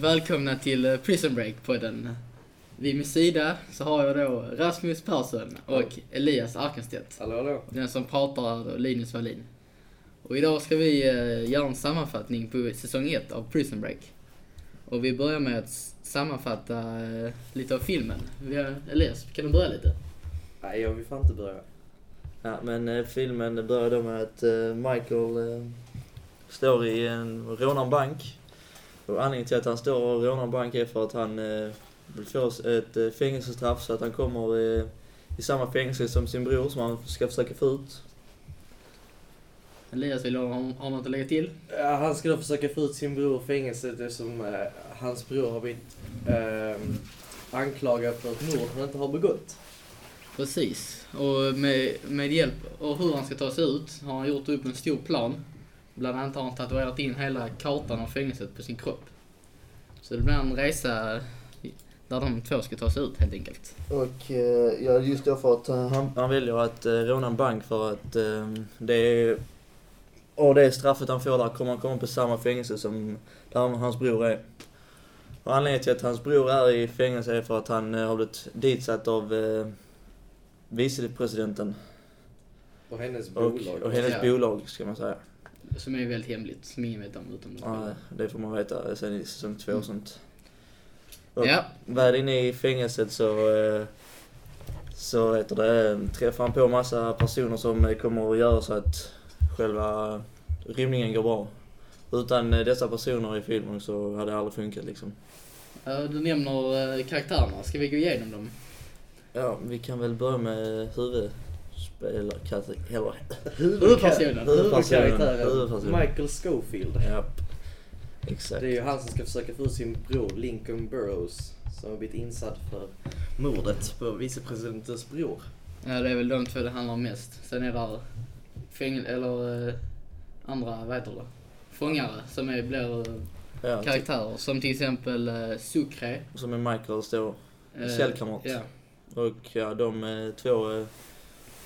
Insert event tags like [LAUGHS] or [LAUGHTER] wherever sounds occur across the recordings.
välkomna till eh, Prison Break-podden. Vid min sida så har jag då Rasmus Persson och Elias Arkenstedt. Hallå, hallå. Den som pratar är då Linus Wallin. Och idag ska vi eh, göra en sammanfattning på säsong 1 av Prison Break. Och vi börjar med att sammanfatta eh, lite av filmen. Elias, kan du börja lite? Nej, jag vill fan inte börja. Ja, men filmen börjar då med att Michael står i en, rånar en bank. Och anledningen till att han står och rånar en bank är för att han eh, vill få ett eh, fängelsestraff så att han kommer eh, i samma fängelse som sin bror som han ska försöka få ut. Elias, vill du ha, ha något att lägga till? Ja, han ska då försöka få ut sin bror ur fängelset eftersom eh, hans bror har blivit eh, anklagad för ett mord han inte har begått. Precis. Och med, med hjälp av hur han ska ta sig ut har han gjort upp en stor plan. Bland annat har han tatuerat in hela kartan av fängelset på sin kropp. Så det blir en resa där de två ska ta sig ut helt enkelt. Och eh, ja, just då för att eh, han, han väljer att eh, råna en bank för att eh, det är... Och det straffet han får där kommer han komma på samma fängelse som där hans bror är. Och anledningen till att hans bror är i fängelse är för att han eh, har blivit ditsatt av eh, vicepresidenten Och hennes och, bolag. och hennes Ja. bolag ska man säga. Som är väldigt hemligt, som ingen vet om utom Ja, det får man veta sen i säsong två och sånt. Och Ja, väl inne i fängelset så, eh, så heter det, träffar han på massa personer som eh, kommer att göra så att själva rymningen går bra. Utan eh, dessa personer i filmen så hade det aldrig funkat liksom. Du nämner eh, karaktärerna. Ska vi gå igenom dem? Ja, vi kan väl börja med huvudspelare, eller Huvudpersonen. Huvudkaraktären Huvudpersonen. Michael Schofield. Ja, exakt. Det är ju han som ska försöka få sin bror Lincoln Burrows som har blivit insatt för mordet på vicepresidentens bror. Ja, det är väl de två det handlar om mest. Sen är där fängel... eller eh, andra, vad heter det? Fångare som är, blir eh, Ja, karaktärer. Som till exempel eh, Sucre. som är Michaels då. eh, Cellkamrat. Ja. Och ja, de eh, två...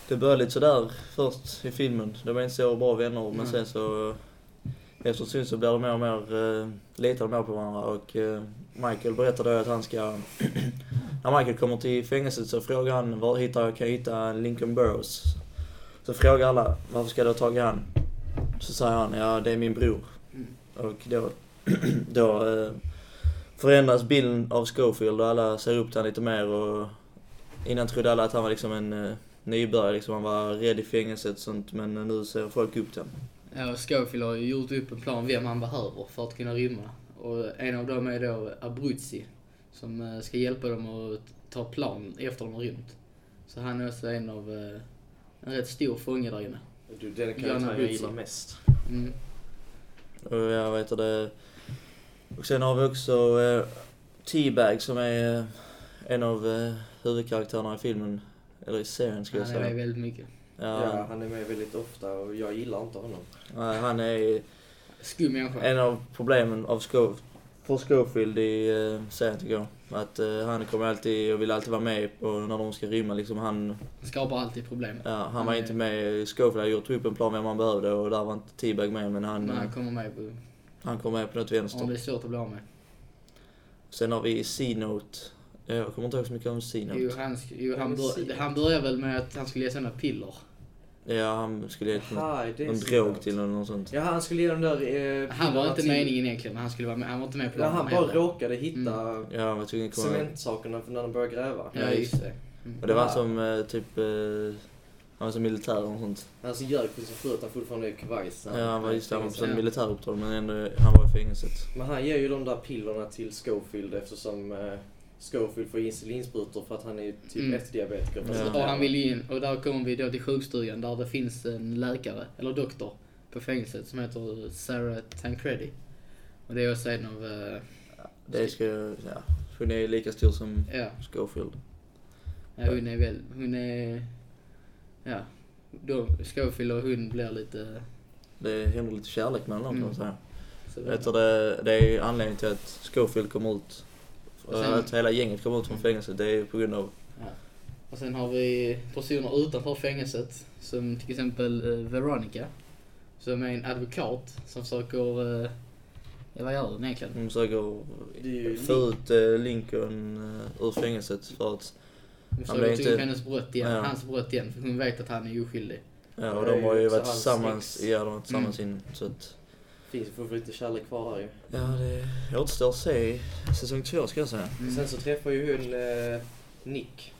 Det började lite sådär först i filmen. De är inte så bra vänner men Mm. sen så... Efter stund så blir de mer och mer... Uh, litar de mer på varandra och eh, Michael berättar då att han ska... [CLEARS THROAT] när Michael kommer till fängelset så frågar han var hittar jag, kan jag hitta Lincoln Burrows? Så frågar alla varför ska du ha tag i han? Så säger han ja det är min bror. Mm. Och då, [CLEARS THROAT] då eh, förändras bilden av Schofield och alla ser upp till honom lite mer och innan trodde alla att han var liksom en nybörjare, liksom han var rädd i fängelset och sånt men nu ser folk upp till honom. Ja, Schofield har ju gjort upp en plan vem han behöver för att kunna rymma. Och en av dem är då Abruzzi. Som eh, ska hjälpa dem att ta plan efter de har rymt. Så han är också en av... eh, En rätt stor fånge där inne. Du, den karaktären jag gillar mest. Mm. Och jag vet det. Och sen har vi också eh, T-Bag som är eh, en av eh, huvudkaraktärerna i filmen, eller i serien ska jag Han är med säga. väldigt mycket. Ja, Ja, han är med väldigt ofta och jag gillar inte honom. nej, han är Skum människa. en av problemen av Sco- för Schofield i uh, serien tycker jag. Att eh, han kommer alltid och vill alltid vara med på när de ska rymma liksom. Han, skapar alltid problem. ja, han Han var är- inte med. Schofield hade gjort upp en plan vem han behövde och där var inte T-Bag med men han, Men han kommer med på... han kom med på något Och vänster. det är svårt att bli av med. Sen har vi C-Note. Jag kommer inte ihåg så mycket om C-Note. Jo, han, jo, han, bör, han börjar väl med att han skulle ge sådana piller. Ja, han skulle ge något, det är någon drog till eller något sånt. Ja, han skulle ge de där... Eh, Han var inte till- meningen egentligen, men han skulle vara med. Han var inte med på Ja, han bara heller. råkade hitta Mm. Ja, jag ihåg. cementsakerna för när de började gräva. Ja, just det. Mm. Och det var som eh, typ... Eh, han var som militär och sånt. Han så ljög för sin fru att han fortfarande är kuvajs. Ja, han var just det, han var på Ja. militäruppdrag men ändå, han var i fängelset. Men han ger ju de där pillerna till Schofield eftersom eh, Schofield får insulinsprutor för att han är typ Mm. efterdiabetiker. Ja. Och han vill in, och där kommer vi då till sjukstugan där det finns en läkare, eller doktor, på fängelset som heter Sarah Tancredi. Och det är också en av, eh, Det ska ja, hon är lika stor som ja, Schofield. ja, hon är väl, hon är, ja, då, Schofield och hon blir lite, Det händer lite kärlek mellan dem kan man Mm. säga. så Vet du, det, det är anledningen till att Schofield kommer ut. Och sen- att hela gänget kommer ut från Mm. fängelset, det är på grund av... Ja. Och sen har vi personer utanför fängelset, som till exempel eh, Veronica, som är en advokat som försöker eh, Ja, vad gör den egentligen? De försöker få ut eh, Lincoln eh, ur fängelset för att, Han försöker ta inte- upp hennes brott igen, Ja. hans brott igen, för hon vet att han är oskyldig. ja och de har ju varit tillsammans, ja de har varit tillsammans in så att, finns fortfarande lite kärlek kvar där ju. ja det återstår att se säsong två ska jag säga. Mm. Sen så träffar ju hon eh, Nick.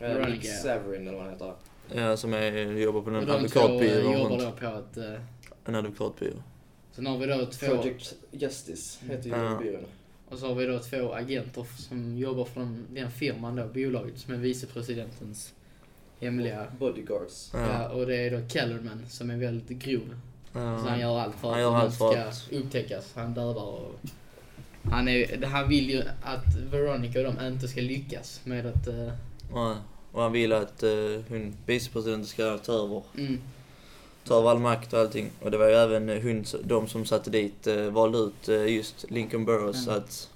Eh. Nick Saverin eller vad han heter. Ja som är, jobbar på en de två eh, advokatbyrå jobbar då på att... eh, En advokatbyrå. Sen har vi då två... Project Justice heter ju Ja. byrån. Och så har vi då två agenter som jobbar för den, den firman då, bolaget, som är vicepresidentens hemliga... Bodyguards. Ja. Ja. och det är då Kellerman som är väldigt grov. Ja. Så han gör allt för att han allt ska att- upptäckas. Han dödar och... Han, är, han vill ju att Veronica och de inte ska lyckas med att... eh, Ja, och han vill att eh, hon, vicepresidenten ska ta över, mm, ta över all makt och allting. Och det var ju även hon, de som satte dit, eh, valde ut eh, just Lincoln Burrows Mm. att,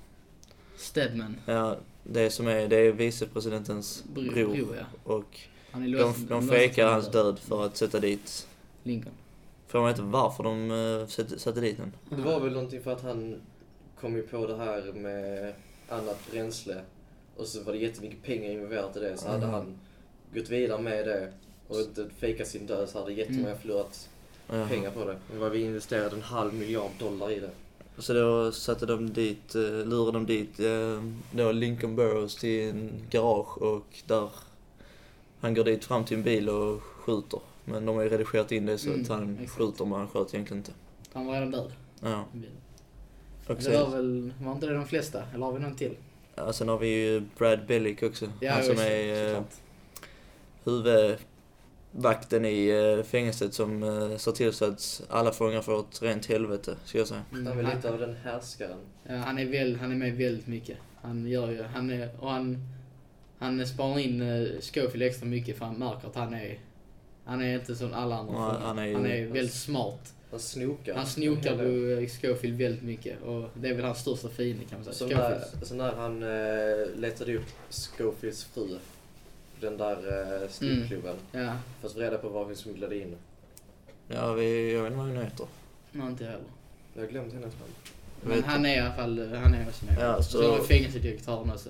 Stedman. ja, det som är, det är vicepresidentens Bror, bror. ja. Och Han är de, de låst fejkar hans han död för att sätta dit, Lincoln. Får man veta varför de eh, satte, satte dit den? Det var väl någonting för att han kom ju på det här med annat bränsle. Och så var det jättemycket pengar involverat i det. Så hade Mm. han gått vidare med det och inte fejkat sin död så hade jättemånga Mm. förlorat Ja. pengar på det. Det var vi investerade en halv miljard dollar i det. Så då satte de dit, eh, lurade de dit eh, då Lincoln Burrows till en garage och där han går dit fram till en bil och skjuter. Men de har ju redigerat in det så Mm, att han exakt. skjuter men han sköt egentligen inte. Han var redan död. Ja. Och Det var väl, var inte det de flesta? Eller har vi någon till? ja, sen har vi ju Brad Bellick också. han som är eh, såklart. huvudvakten i eh, fängelset som eh, ser till så att alla fångar får ett rent helvete, ska jag säga. Mm, Han är väl lite av den härskaren. Ja, han är väl, han är med väldigt mycket. Han gör ju, han är, och han, han sparar in Schofield extra mycket för han märker att han är, han är inte som alla andra Nej, han är han är väldigt smart. Han snokar. Han snokar på eh, Schofield väldigt mycket och det är väl hans största fiende kan man säga. Så när, så när han eh, letade upp Schofields fru, den där eh, snubbklubben, Ja, för att få reda på vad hon smugglade in. Ja, vi, jag vet inte vad hon heter. Mm. nej inte jag heller. Jag har glömt hennes namn. Men han är i alla fall, han är också med. Ja, så... så- så har vi fängelsedirektören också.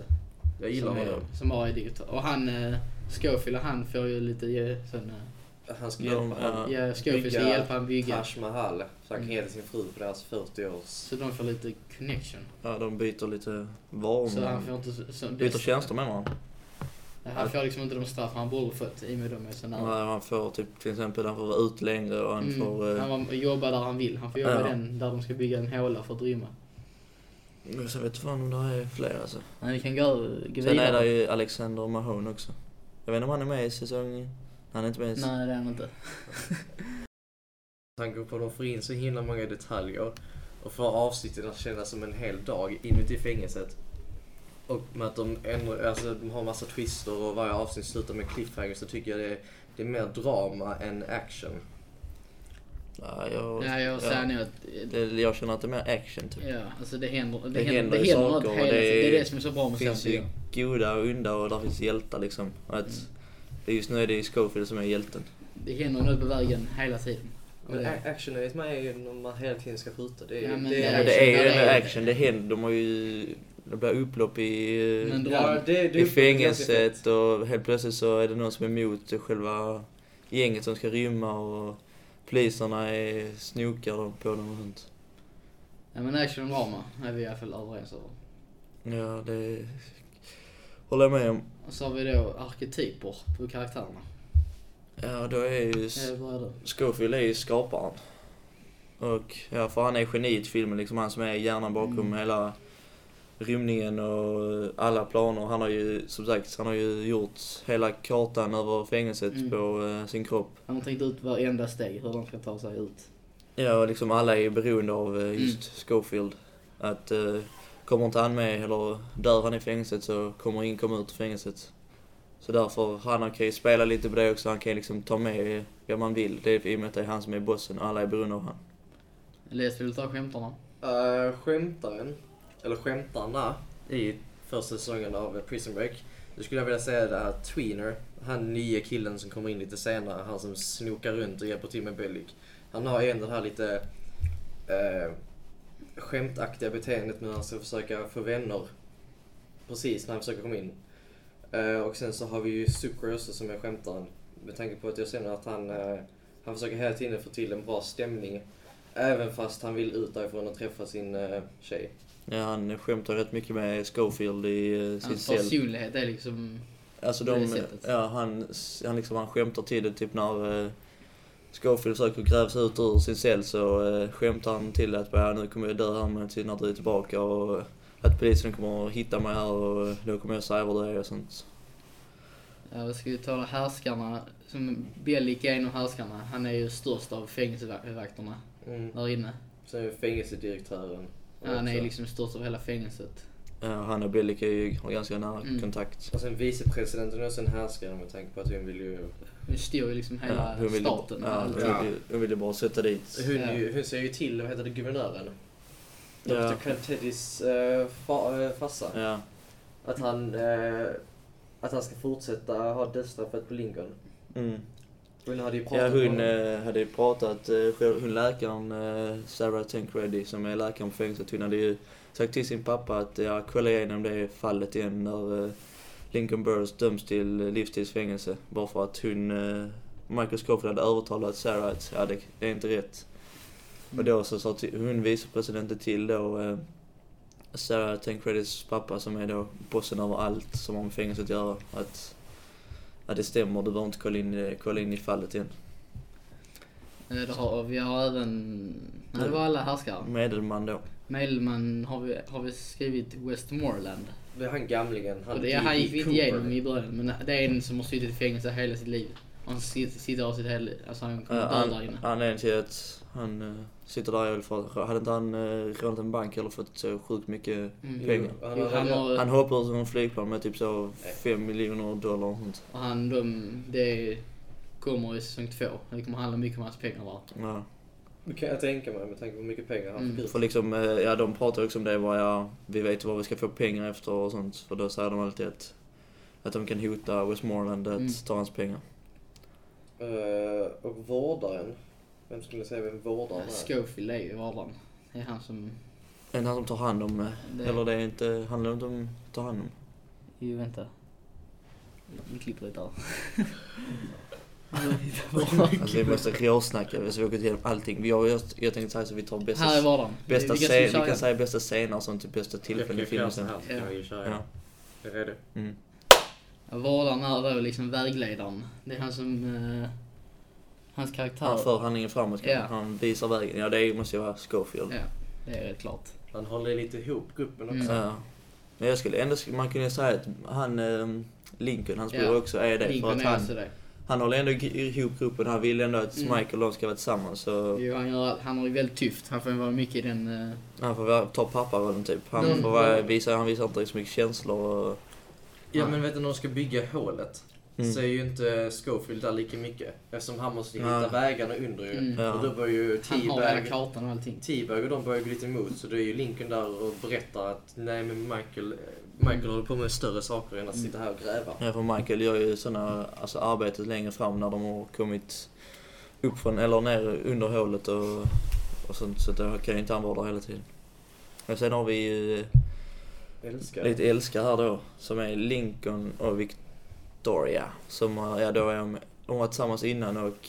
Jag gillar som är, honom. Som är direktör. Och han, eh, Schofield, han får ju lite eh, sån, eh, Han ska De- hjälpa ja. honom. ja, Schofield ska Bygga hjälpa han bygga. Taj Mahal, så han kan Mm. ge sin fru på deras 40 års... Så de får lite connection. Ja, de byter lite varor. Så han men- får inte... Så, så, Byter tjänster med varandra. Han får liksom inte de straff han borde fått i och med de är så nära. Nej, han får typ till exempel, han får vara ute längre och han Mm, får... Eh, han var, jobba där han vill. Han får jobba Ja. den där de ska bygga en håla för att rymma. Men Sen vet jag fan om det är fler alltså. Men vi kan gå, gå Sen är vidare. det ju Alexander Mahone också. Jag vet inte om han är med i säsong... Han är inte med. Nej, det är han inte. tanke på att de får in så himla många detaljer och får avsnitten att kännas som en hel dag inuti fängelset. Och med att de, ändrar, alltså, de har massa twister och varje avsnitt slutar med cliffhanger så tycker jag det är, det är mer drama än action. Ja, jag, Ja, jag säger nog att... det, jag känner att det är mer action typ. Ja, alltså det händer, det Det händer, händer det händer något saker hela det. Det är- det som är så bra med Det finns ju serien. goda och onda och där finns hjältar liksom. Och att, Mm. Det är Just nu är det ju Scofield som är hjälten. Det händer något på vägen hela tiden. Men det, a- action enligt mig är ju när man hela tiden ska skjuta. Det är, Ja, men det det är det är ju ändå är- action. Det händer, de har ju... Det blir upplopp i... Ja, det, det i fängelset och helt plötsligt så är det någon som är emot själva gänget som ska rymma och poliserna är snokar på dem och sånt. ja men action och drama är vi i alla fall överens över. Ja, det håller jag med om. Och så har vi då arketyper på karaktärerna. Ja, då är ju... Eh, vad är? Scofield är ju skaparen. Och ja, för han är geniet i filmen liksom. Han som är hjärnan bakom Mm. hela rymningen och alla planer. Han har ju, som sagt, han har ju gjort hela kartan över fängelset Mm. på eh, sin kropp. Han har tänkt ut varenda steg, hur de ska ta sig ut. Ja, och liksom alla är beroende av eh, just Schofield. Att eh, kommer inte han med eller dör han i fängelset så kommer ingen komma ut ur fängelset. Så därför, han kan ju spela lite på det också. Han kan ju liksom ta med vem man vill. Det är i och med att det är han som är bossen och alla är beroende av han. Elias, vill du ta skämtarna? Uh, skämtaren, eller skämtarna, i första säsongen av Prison Break. Då skulle jag vilja säga det här Tweener, han nya killen som kommer in lite senare, han som snokar runt och hjälper till med Bellic. Han har ju ändå den här lite, eh, skämtaktiga beteendet med han ska försöka få vänner precis när han försöker komma in. Eh, och sen så har vi ju Sucrose som är skämtaren. Med tanke på att jag känner att han, eh, han försöker hela tiden få till en bra stämning. Även fast han vill ut därifrån och träffa sin eh, tjej. Ja, han skämtar rätt mycket med Schofield i eh, sin Hans cell. personlighet är liksom... Alltså det de, sättet. ja, han, han, liksom, han skämtar till det typ när Schofield försöker gräva sig ut ur sin cell så eh, skämtar han till att ja, nu kommer jag dö här men till när du är tillbaka och att polisen kommer att hitta mig här och då kommer jag säga var du är och sånt. Ja, vad ska vi tala härskarna? Som Bellic är en av härskarna. Han är ju störst av fängelsevakterna Mm. där inne. Sen är ju fängelsedirektören. Han är liksom störst av hela fängelset. Ja, han och Bellic är ju, har ganska nära Mm. kontakt. Och sen vicepresidenten är också en härskare med tanke på att hon vill ju... Nu styr ju liksom hela hon vill, staten. Ja, hon vill, hon vill ju bara sätta dit. Hon, Ja. ju, hon säger ju till, vad heter det, guvernören? Ja. Dr. Calteddys äh, fa, äh, farsa. Ja, Att han, eh, att han ska fortsätta ha dödsstraffet på Lincoln. mm. Hon hade ju ja pratat med hon eh, hade ju pratat, eh, hon läkaren eh, Sarah Tancredi som är läkaren på fängelset, hon hade ju sagt till sin pappa att ja, kolla igenom det fallet igen när eh, Lincoln Burroughs döms till eh, livstidsfängelse. Bara för att hon, eh, Michael Scofield hade övertalat Sarah att ja, det, det är inte rätt. Och då så sa hon vicepresidenten till då Sarah Tancredis pappa som är då bossen över allt som har med fängelset att göra. Att, att det stämmer, du behöver inte kolla in, kolla in i fallet igen. Eh, det har, vi har även... Nej, det var alla härskare. Medelman då. Medelman har vi, har vi skrivit Westmoreland. Det är han gamlingen. Han, Och det, han gick vi inte igenom i början, men det är en som har suttit i fängelse hela sitt liv. Han sit- sitter av sitt hela Alltså han kommer Ja, dö han, där inne. anledningen till att han eh, sitter där är väl för att, hade inte han uh, rånat en bank eller fått så sjukt mycket Mm. pengar? Jo, han Jo, han har, Han hoppade ur som en flygplan med typ så 5 miljoner dollar och sånt. och han, de, det kommer i säsong två. Det kommer handla mycket om hans pengar där. Ja. Det kan jag tänka mig med tanke på hur mycket pengar han Mm. fick ut. För liksom, eh, ja de pratar också om det vad ja, vi vet vad vi ska få pengar efter och sånt. För då säger de alltid att, att de kan hota Westmoreland att Mm. ta hans pengar. Eh, och vårdaren. Vem skulle säga vem vårdaren är? Schofield är ju vardaren. Det är han som... Är det han som tar hand om, eh, Det- eller det är inte, handlar inte om att ta hand om? Jo, vänta. Vi klipper lite här. [LAUGHS] Alltså vi måste råsnacka, så vi har gått igenom allting. Vi har, jag, jag tänkte säga så vi tar bästa, Här är vardaren. bästa vi vi kan igen? säga bästa scener sånt, typ bästa Jag tillfällen i kan filmen sen. här, så kan vi köra. Ja. Är du redo? Mm. Ja, Vardaren är då liksom vägledaren. Det är han som... Eh, hans karaktär. Han för handlingen framåt, Ja. han visar vägen. Ja det måste ju vara Schofield. Ja, det är rätt klart. Han håller lite ihop gruppen också. Mm. Ja. Men jag skulle ändå, man kunde säga att han, ehm, Lincoln, hans bror Ja. också är det. Lincoln för att är han, också det. Han håller ändå ihop gruppen, han vill ändå att Mm. Michael och de ska vara tillsammans. Så Jo, han, gör, han har ju väldigt tyft. Han får vara mycket i den... Eh, han får vara- ta papparollen typ. Han Mm. får vara, visa, han visar inte så mycket känslor och... Ja men vet du när de ska bygga hålet Mm. så är ju inte Schofield där lika mycket. Eftersom han måste hitta Ja. vägarna under ju. Mm. Ja. Och då börjar ju han T-Bag kartan och allting. T-Bag och de börjar gå lite emot så då är ju Lincoln där och berättar att nej men Michael, Michael håller på med större saker än att sitta här och gräva. Ja, för Michael gör ju såna, alltså arbetet längre fram när de har kommit upp från, eller ner under hålet och, och sånt. Så då kan ju inte han vara där hela tiden. Men sen har vi ju Älskar lite älskar här då, som är Lincoln och Victoria. Som ja då är de, de var tillsammans innan och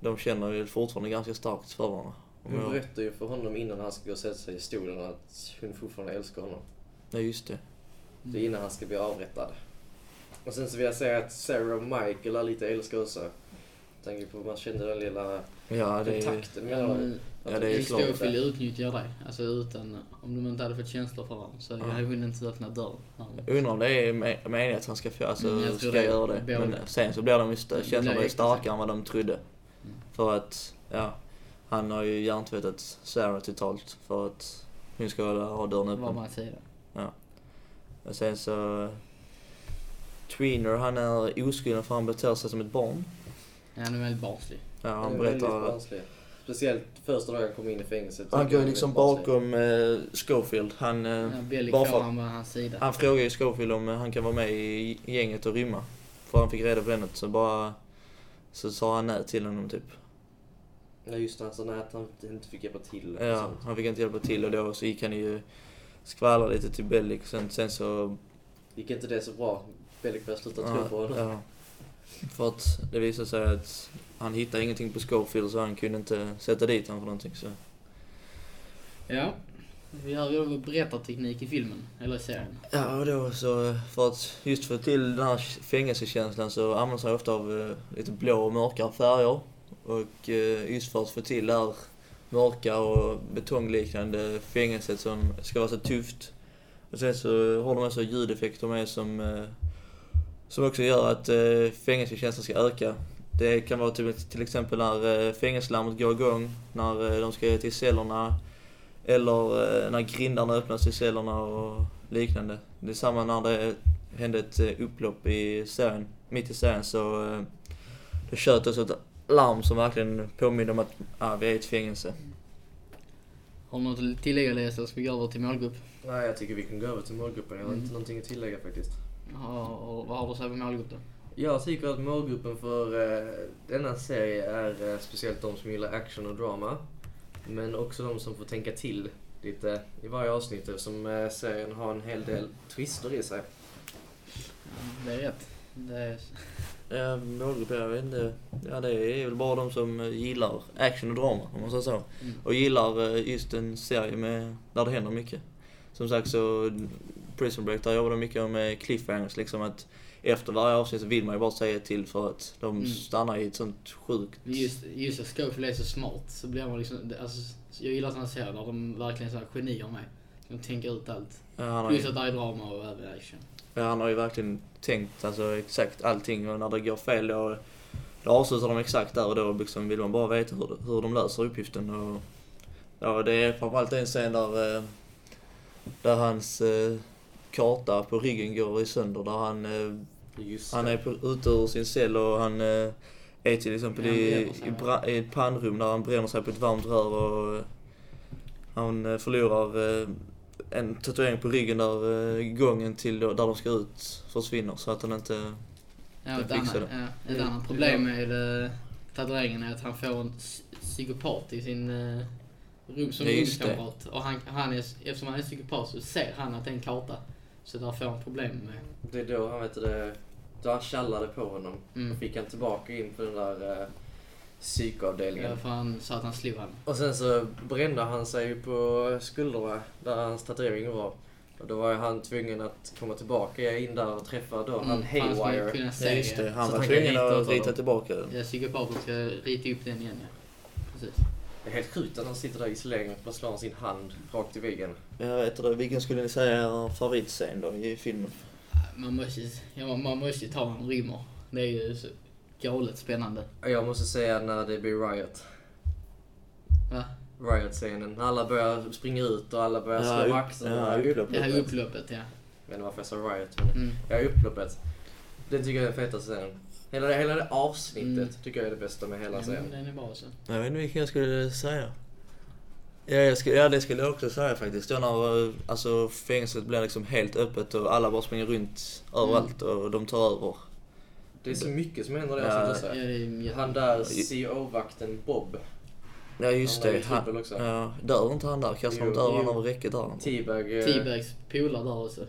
de känner ju fortfarande ganska starkt för varandra. Hon jag- berättar ju för honom innan han ska gå och sätta sig i stolen att hon fortfarande älskar honom. Ja, just det. Det är innan han ska bli avrättad. Och sen så vill jag säga att Sarah och Michael är lite älskar också. Tänker på man kände den lilla Ja, det kontakten Ja, mellan dem. Ja, det är klart. Stofield utnyttjar dig. Alltså utan... Om de inte hade fått känslor för varandra så Ja. hade hon inte öppnat dörren. Undrar om det är me- meningen att han ska, alltså, Mm, ska det. göra det. Men sen så blir de ju Det känslorna är starkare än vad de trodde. Mm. För att, ja, han har ju hjärntvättat Sarah totalt för att hon ska ha dörren Var öppen. man säger det. Och sen så... Tweener, han är oskyldig för han beter sig som ett barn. Ja, han är väldigt barnslig. Ja, Han han berättar... Speciellt första dagen han kom in i fängelset. Han går jag liksom bakom eh, Schofield. Han, eh, Ja, bara för- han hans sida. han frågar ju Schofield om eh, han kan vara med i gänget och rymma. För han fick reda på det så bara... Så sa han nej till honom typ. Ja just det, alltså nej, att han inte fick hjälpa till. Ja, han fick inte hjälpa till och då så gick han ju skvallra lite till Bellic. Sen, sen så... Gick inte det så bra? Bellic började sluta tro på honom. ja. För att det visade sig att han hittade ingenting på Schofield så han kunde inte sätta dit honom för någonting. Så. Ja. Vi har ju berättarteknik i filmen, eller i serien. Ja, och då så för att just få till den här fängelsekänslan så använder man sig ofta av eh, lite blå och mörkare färger. Och eh, just för att få till det här mörka och betongliknande fängelset som ska vara så tufft. Och sen så har de också ljudeffekter med som, eh, som också gör att eh, fängelsekänslan ska öka. Det kan vara till, till exempel när eh, fängelselarmet går igång, när de ska till cellerna eller när grindarna öppnas i cellerna och liknande. Det är samma när det hände ett upplopp i serien, mitt i serien så det tjöt oss larm som verkligen påminner om att ah, vi är i ett fängelse. Har du något att tillägga Elias, eller ska vi gå över till målgrupp? Nej, jag tycker vi kan gå över till målgruppen. Jag har Mm. inte någonting att tillägga faktiskt. Har, har, vad har du att säga om målgrupp då? Jag tycker att målgruppen för eh, denna serie är eh, speciellt de som gillar action och drama. Men också de som får tänka till lite i varje avsnitt eftersom eh, serien har en hel del twister i sig. Ja, det är rätt. Det är... Ja, målgrupp, jag vet inte. Ja, det är väl bara de som eh, gillar action och drama, om man säger så. Mm. Och gillar eh, just en serie med, där det händer mycket. Som sagt så, Prison Break, där jobbar de mycket med cliffhangers liksom att efter varje avsnitt så vill man ju bara säga till för att de Mm. stannar i ett sånt sjukt... Just, just att Scofield är så smart så blir man liksom, alltså, jag gillar såna serier där de verkligen är genier med. De tänker ut allt. Ja, Plus att det är drama och även action. Ja, han har ju verkligen tänkt alltså exakt allting. Och när det går fel då, då avslutar de exakt där. Och då liksom vill man bara veta hur, hur de löser uppgiften. Och... Ja, det är framförallt en scen där, eh, där hans eh, karta på ryggen går i sönder. Där han eh, Han är på, ute ur sin cell och han är till exempel Ja, i, i, bra, i ett pannrum där han bränner sig på ett varmt rör. Och han förlorar en tatuering på ryggen där eh, gången till då- där de ska ut försvinner så att han inte... Ja, Det ett, annat, ja, ett annat problem med eh, tatueringen är att han får en psy- psykopat i sin uh, rum som rumskamrat. Och han, han är, eftersom han är psykopat så ser han att det är en karta. Så där får han problem med. Det är då han vet det, då han tjallade på honom. Mm. Då fick han tillbaka in på den där eh, psykavdelningen. Ja, för han sa att han slog han. Och sen så brände han sig på skulderna där hans tatuering var. Och då var ju han tvungen att komma tillbaka in där och träffa då han Mm, han skulle Haywire. kunna Ja, just det. Han Så var han tvungen att rita honom. tillbaka den. Ja, psykopaten ska rita upp den igen ja. Precis. Det är helt sjukt att han sitter där i isoleringen och slår sin hand rakt i väggen. Jag vet inte, vilken skulle ni säga är er favoritscen då i filmen? Man måste, ja, man måste ju ta en rymmer. Det är ju så galet spännande. Jag måste säga när det blir Riot. Va? Riot-scenen. När alla börjar springa ut och alla börjar Ja, slå axlarna. ja, upplopp. Det här upploppet ja. Jag vet inte varför jag sa Riot. Men Mm. ja, upploppet. Det tycker jag är den fetaste scenen. Hela det, hela det avsnittet Mm. tycker jag är det bästa med hela Ja, serien. men den är bra så. Jag vet inte vilken jag skulle säga. Ja, jag skulle, ja det skulle jag också säga faktiskt. Då när eh, alltså, fängelset blir liksom helt öppet och alla bara springer runt överallt och de tar över. Det är så mycket som händer i det Ja, det Han där CO-vakten Bob. Ja just Han var det. Han, också. ja, dör inte han där? Kastar Jo, inte över honom räcket där? T-bag. eh, T-Bags polare där också. Ja,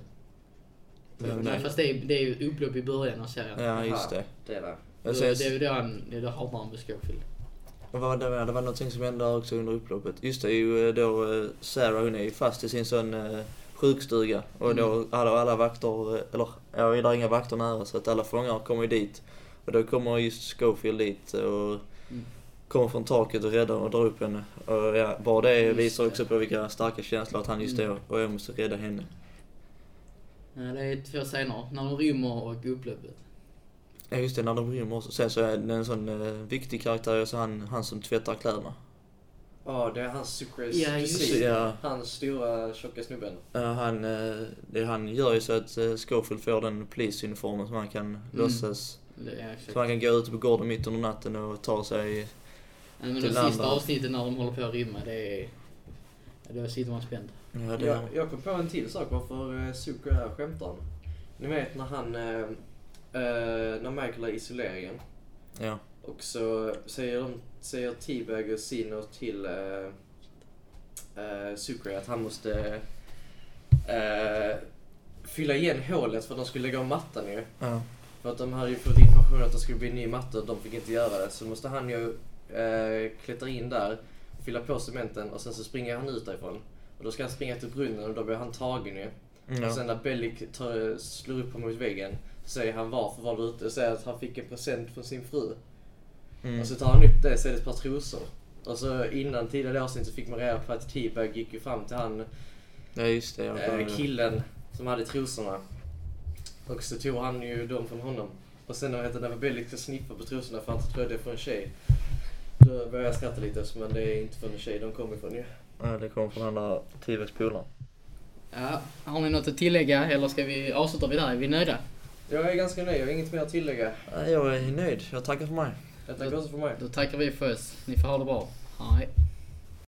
Nej, nej. fast det är, det är ju upplopp i början av serien. Ja just det. Det är det. Jag det, det är ju då han, det är då hatar han på Scofield. vad var det, det var någonting som hände där också under upploppet. Just det, är ju eh, då eh, Sarah hon är ju fast i sin sån sjukstuga. Och då Mm. hade alla vakter, eller ja, det är inga vakter nära så att alla fångar kommer ju dit. Och då kommer just Schofield dit och Mm. kommer från taket och räddar och drar upp henne. Och ja, bara det visar också på vilka starka känslor att han just Mm. är och jag måste rädda henne. Ja, det är två scener. När de rymmer och upploppet. Ja just det, när de rymmer också. Sen så är det en sån eh, viktig karaktär, så han, han som tvättar kläderna. Ja, det är hans super Ja, kusin. Ja, Han stora tjocka snubben. ja, han, eh, det han gör ju så att eh, Schofield får den polisuniformen som han kan låtsas. Det är exakt. Så han kan gå ute på gården mitt under natten och ta sig... Ja, men till det sista andra. avsnittet när de håller på att rymma, det är... Ja, då sitter man spänd. Ja, det, Jag, jag kom på en till sak varför eh, Zuko är skämtar. Ni vet när han... Eh, när Michael är i isoleringen ja. Och så säger, de, säger T-Bag och Sino till uh, uh, Sucre att han måste eh, fylla igen hålet för att de skulle lägga om mattan ju. Ja. För att de hade ju fått information att det skulle bli en ny matta och de fick inte göra det. Så måste han ju eh, klättra in där, fylla på cementen och sen så springer han ut därifrån. Och då ska han springa till brunnen och då blir han tagen ju. Och sen Ja. när Bellic tar, slår upp honom mot väggen så säger han varför var du ute och säger att han fick en present från sin fru. Mm. Och så tar han upp det och ser ett par trosor. Och så innan tidigare avsnitt så fick man reda på att T-Bag gick ju fram till han Ja, just det. Jag kollade. killen som hade trosorna. Och så tog han ju dem från honom. Och sen när, när Bellic ska sniffa på trosorna för han tror det är för en tjej. Då börjar jag skratta lite men det är inte för en tjej de kommer ifrån ju. Ja, det kom från andra T-Rex polaren. Ja, har ni något att tillägga eller ska vi avsluta vi där? Är vi nöjda? Jag är ganska nöjd, jag har inget mer att tillägga. Ja, Jag är nöjd. Jag tackar för mig. Jag tackar också för mig. Då tackar vi för oss. Ni får ha det bra. Hej.